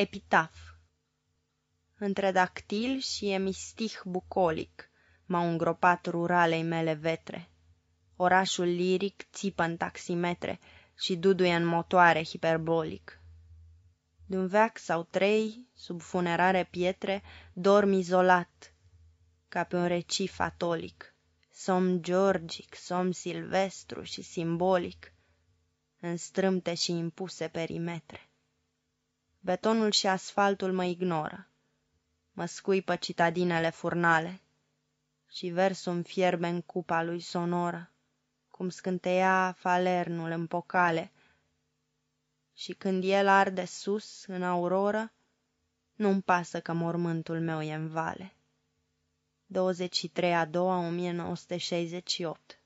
Epitaf Între dactil și emistih bucolic M-au îngropat ruralei mele vetre. Orașul liric țipă în taximetre Și duduie în motoare hiperbolic. De-un veac sau trei, sub funerare pietre, Dorm izolat, ca pe un recif atolic, Somn georgic, somn silvestru și simbolic, În strâmte și impuse perimetre. Betonul și asfaltul mă ignoră. Mă scuipă citadinele furnale Și versul fierbe în cupa lui sonoră, Cum scânteia falernul în pocale. Și când el arde sus, în auroră, Nu-mi pasă că mormântul meu e în vale. 23 a doua 1968